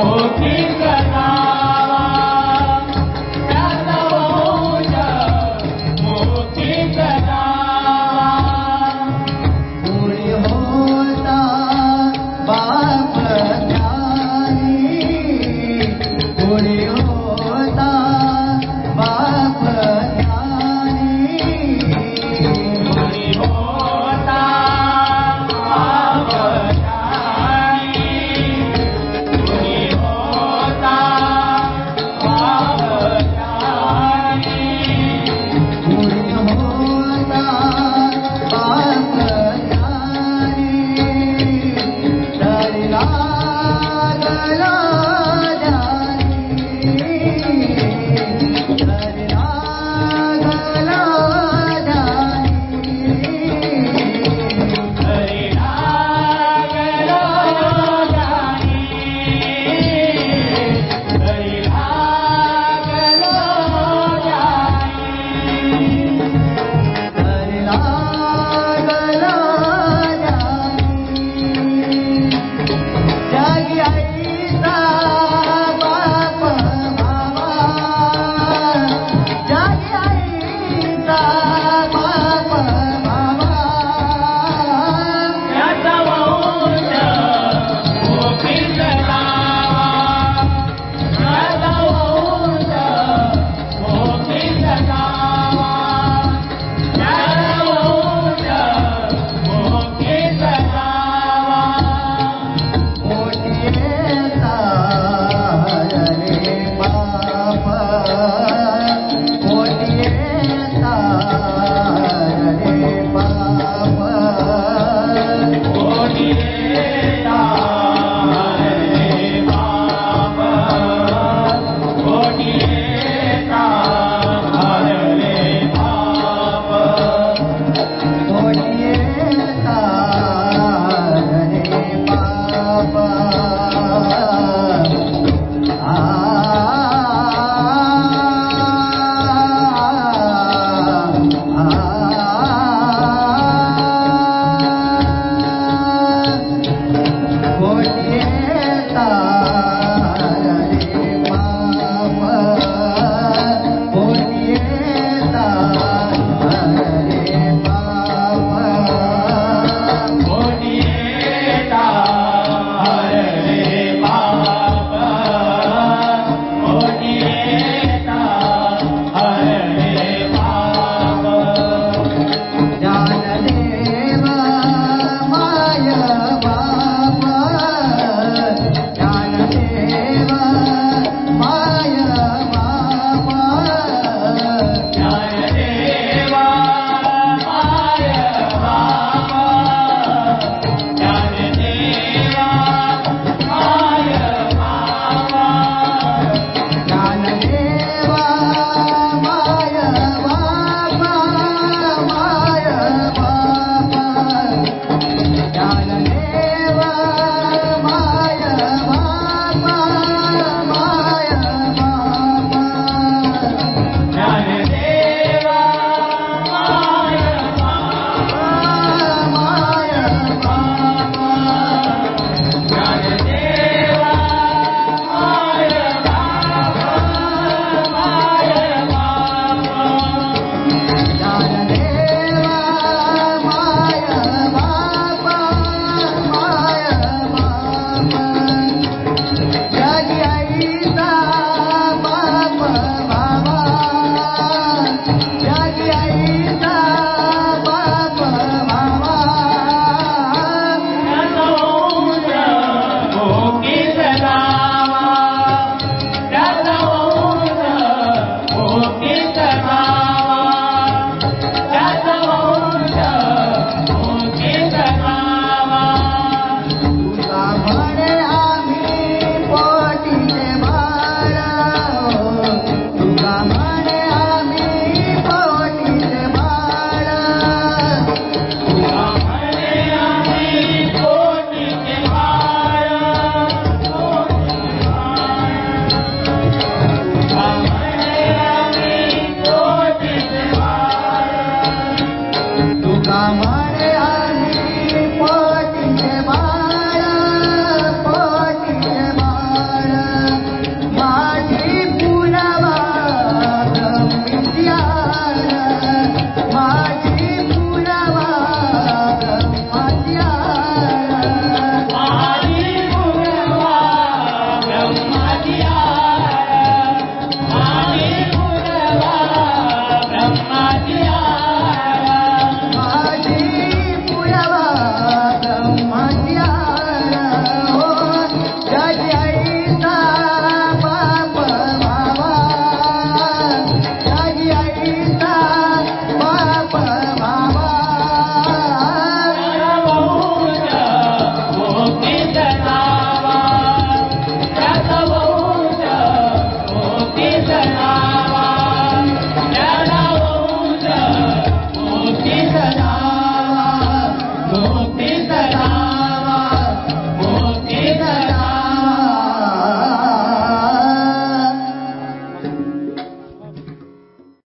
amor